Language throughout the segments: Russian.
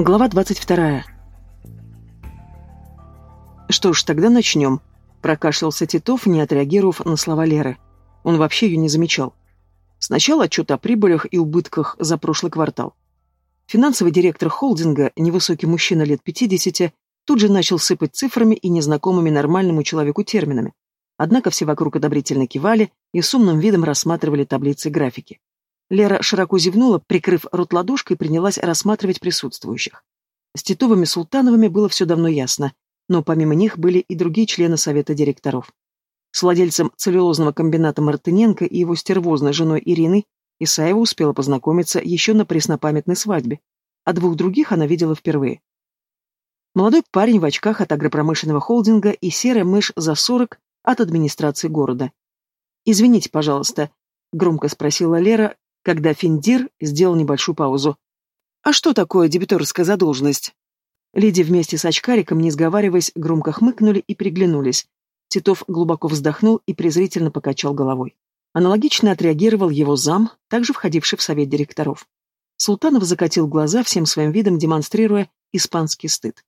Глава 22. «Что ж, тогда начнем», — прокашлялся Титов, не отреагировав на слова Леры. Он вообще ее не замечал. Сначала отчет о прибылях и убытках за прошлый квартал. Финансовый директор холдинга, невысокий мужчина лет 50, тут же начал сыпать цифрами и незнакомыми нормальному человеку терминами. Однако все вокруг одобрительно кивали и с умным видом рассматривали таблицы и графики. Лера широко зевнула, прикрыв рот ладошкой, и принялась рассматривать присутствующих. С Титовыми-Султановыми было все давно ясно, но помимо них были и другие члены совета директоров. С владельцем целлюлозного комбината Мартыненко и его стервозной женой Ириной Исаева успела познакомиться еще на преснопамятной свадьбе, а двух других она видела впервые. Молодой парень в очках от агропромышленного холдинга и серая мышь за сорок от администрации города. «Извините, пожалуйста», — громко спросила Лера, когда Финдир сделал небольшую паузу. «А что такое дебиторская задолженность?» Леди вместе с очкариком, не сговариваясь, громко хмыкнули и приглянулись. Титов глубоко вздохнул и презрительно покачал головой. Аналогично отреагировал его зам, также входивший в совет директоров. Султанов закатил глаза, всем своим видом демонстрируя испанский стыд.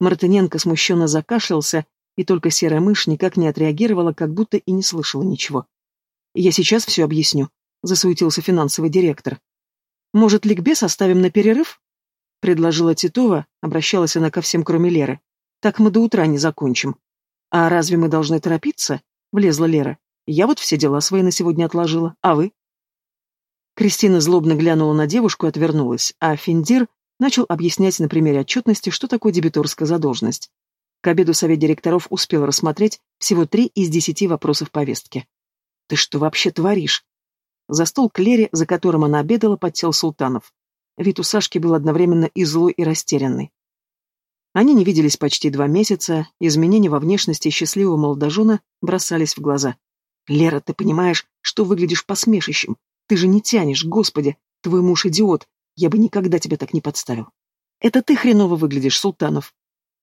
Мартыненко смущенно закашлялся, и только серая мышь никак не отреагировала, как будто и не слышала ничего. «Я сейчас все объясню», — засуетился финансовый директор. «Может, ликбез оставим на перерыв?» — предложила Титова, обращалась она ко всем, кроме Леры. «Так мы до утра не закончим». «А разве мы должны торопиться?» — влезла Лера. «Я вот все дела свои на сегодня отложила, а вы?» Кристина злобно глянула на девушку и отвернулась, а Финдир начал объяснять на примере отчетности, что такое дебиторская задолженность. К обеду совет директоров успел рассмотреть всего три из десяти вопросов повестки. «Ты что вообще творишь?» За стол к Лере, за которым она обедала, подсел Султанов. Вид у Сашки был одновременно и злой, и растерянный. Они не виделись почти два месяца, изменения во внешности счастливого молодожена бросались в глаза. «Лера, ты понимаешь, что выглядишь посмешищем? Ты же не тянешь, господи! Твой муж идиот! Я бы никогда тебя так не подставил!» «Это ты хреново выглядишь, Султанов!»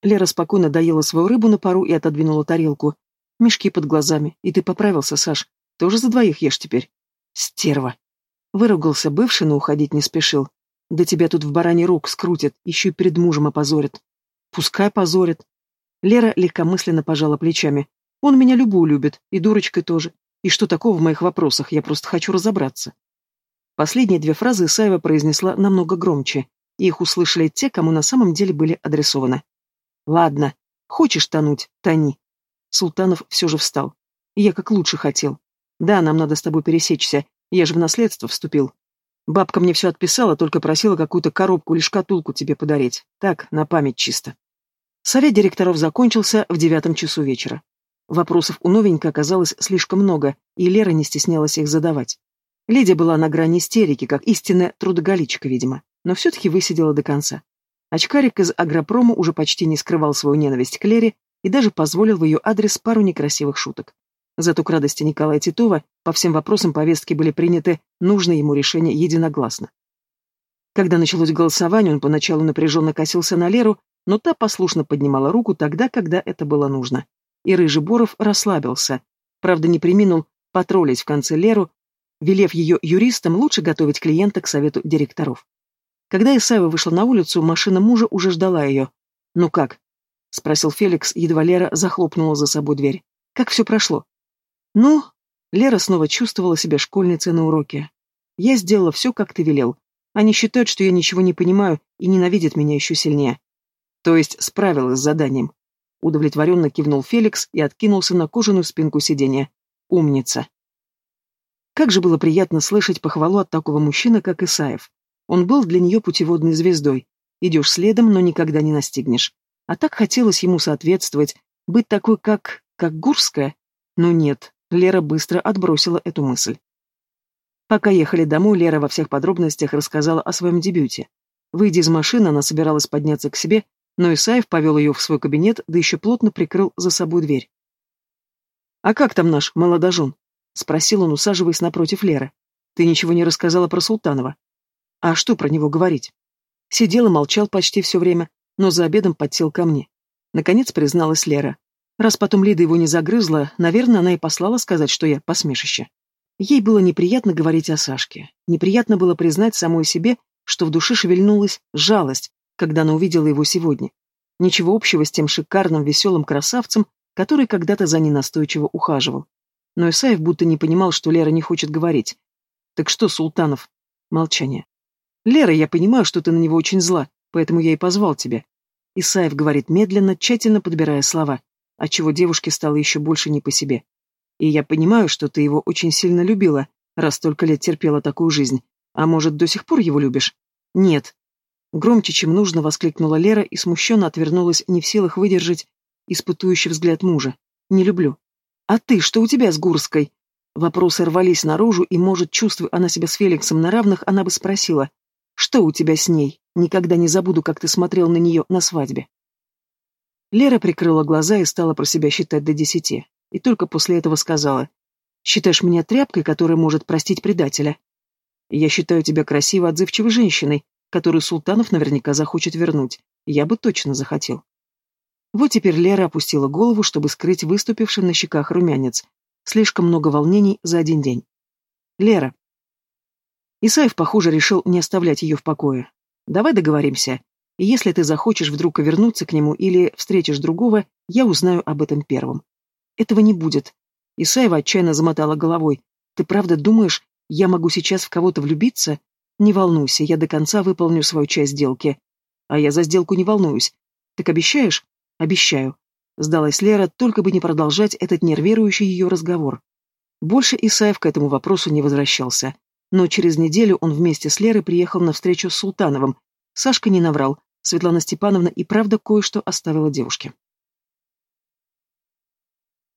Лера спокойно доела свою рыбу на пару и отодвинула тарелку. Мешки под глазами. И ты поправился, Саш. Тоже за двоих ешь теперь. Стерва. Выругался бывший, но уходить не спешил. Да тебя тут в бараний рук скрутят, еще и перед мужем опозорят. Пускай позорит. Лера легкомысленно пожала плечами. Он меня любую любит, и дурочкой тоже. И что такого в моих вопросах, я просто хочу разобраться. Последние две фразы Исаева произнесла намного громче, и их услышали те, кому на самом деле были адресованы. «Ладно, хочешь тонуть, тони». Султанов все же встал. «Я как лучше хотел. Да, нам надо с тобой пересечься, я же в наследство вступил. Бабка мне все отписала, только просила какую-то коробку или шкатулку тебе подарить. Так, на память чисто. Совет директоров закончился в девятом часу вечера. Вопросов у новенькой оказалось слишком много, и Лера не стеснялась их задавать. Лидия была на грани истерики, как истинная трудоголичка, видимо, но все-таки высидела до конца. Очкарик из агропрома уже почти не скрывал свою ненависть к Лере и даже позволил в ее адрес пару некрасивых шуток. Зато к радости Николая Титова по всем вопросам повестки были приняты нужные ему решения единогласно. Когда началось голосование, он поначалу напряженно косился на Леру, но та послушно поднимала руку тогда, когда это было нужно. И Рыжий Боров расслабился. Правда, не приминул потроллить в конце Леру, велев ее юристам лучше готовить клиента к совету директоров. Когда Исаева вышла на улицу, машина мужа уже ждала ее. «Ну как?» — спросил Феликс, едва Лера захлопнула за собой дверь. «Как все прошло?» «Ну...» Лера снова чувствовала себя школьницей на уроке. «Я сделала все, как ты велел. Они считают, что я ничего не понимаю и ненавидят меня еще сильнее. То есть справилась с заданием». Удовлетворенно кивнул Феликс и откинулся на кожаную спинку сиденья. «Умница». Как же было приятно слышать похвалу от такого мужчины, как Исаев. Он был для нее путеводной звездой. Идешь следом, но никогда не настигнешь. А так хотелось ему соответствовать, быть такой, как... как Гурская. Но нет, Лера быстро отбросила эту мысль. Пока ехали домой, Лера во всех подробностях рассказала о своем дебюте. Выйдя из машины, она собиралась подняться к себе, но Исаев повел ее в свой кабинет, да еще плотно прикрыл за собой дверь. «А как там наш молодожен?» — спросил он, усаживаясь напротив Леры. «Ты ничего не рассказала про Султанова?» «А что про него говорить?» Сидел и молчал почти все время, но за обедом подсел ко мне. Наконец призналась Лера. Раз потом Лида его не загрызла, наверное, она и послала сказать, что я посмешище. Ей было неприятно говорить о Сашке. Неприятно было признать самой себе, что в душе шевельнулась жалость, когда она увидела его сегодня. Ничего общего с тем шикарным, веселым красавцем, который когда-то за ней настойчиво ухаживал. Но Исаев будто не понимал, что Лера не хочет говорить. «Так что, Султанов?» Молчание. «Лера, я понимаю, что ты на него очень зла, поэтому я и позвал тебя». Исаев говорит медленно, тщательно подбирая слова, отчего девушке стало еще больше не по себе. «И я понимаю, что ты его очень сильно любила, раз столько лет терпела такую жизнь. А может, до сих пор его любишь?» «Нет», Громче, чем нужно, воскликнула Лера и смущенно отвернулась, не в силах выдержать испытующий взгляд мужа. «Не люблю». «А ты, что у тебя с Гурской?» Вопросы рвались наружу, и, может, чувствуя она себя с Феликсом на равных, она бы спросила. «Что у тебя с ней? Никогда не забуду, как ты смотрел на нее на свадьбе». Лера прикрыла глаза и стала про себя считать до десяти. И только после этого сказала. «Считаешь меня тряпкой, которая может простить предателя?» «Я считаю тебя красивой, отзывчивой женщиной, которую Султанов наверняка захочет вернуть. Я бы точно захотел. Вот теперь Лера опустила голову, чтобы скрыть выступивший на щеках румянец. Слишком много волнений за один день. Лера. Исаев, похоже, решил не оставлять ее в покое. Давай договоримся. И если ты захочешь вдруг вернуться к нему или встретишь другого, я узнаю об этом первым. Этого не будет. Исаева отчаянно замотала головой. Ты правда думаешь, я могу сейчас в кого-то влюбиться? Не волнуйся, я до конца выполню свою часть сделки. А я за сделку не волнуюсь. Так обещаешь? Обещаю. Сдалась Лера, только бы не продолжать этот нервирующий ее разговор. Больше Исаев к этому вопросу не возвращался. Но через неделю он вместе с Лерой приехал на встречу с Султановым. Сашка не наврал. Светлана Степановна и правда кое-что оставила девушке.